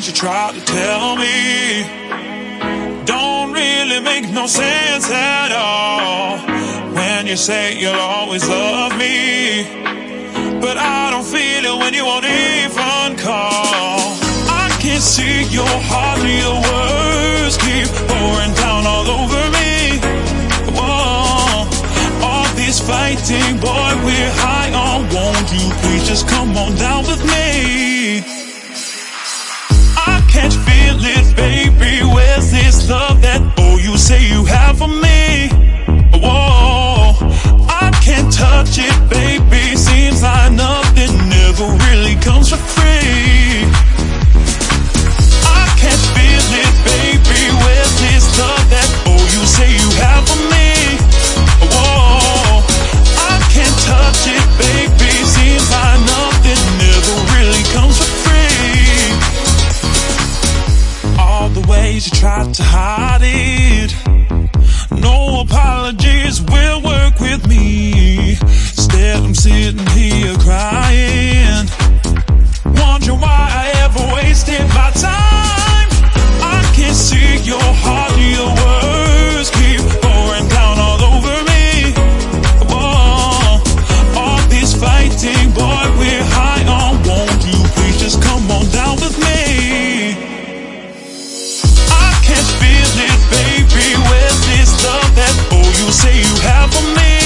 things you try to tell me don't really make no sense at all. When you say you'll always love me, but I don't feel it when you won't even call. I can't see your heart, your words keep pouring down all over me. Whoa, all this fighting, boy, we're high on. Won't you please just come on down with me? Can't feel it, baby. Where's this love tried to hide it. No apologies will work with me. Instead, I'm sitting here crying. Wondering why I ever wasted my time. say you have for me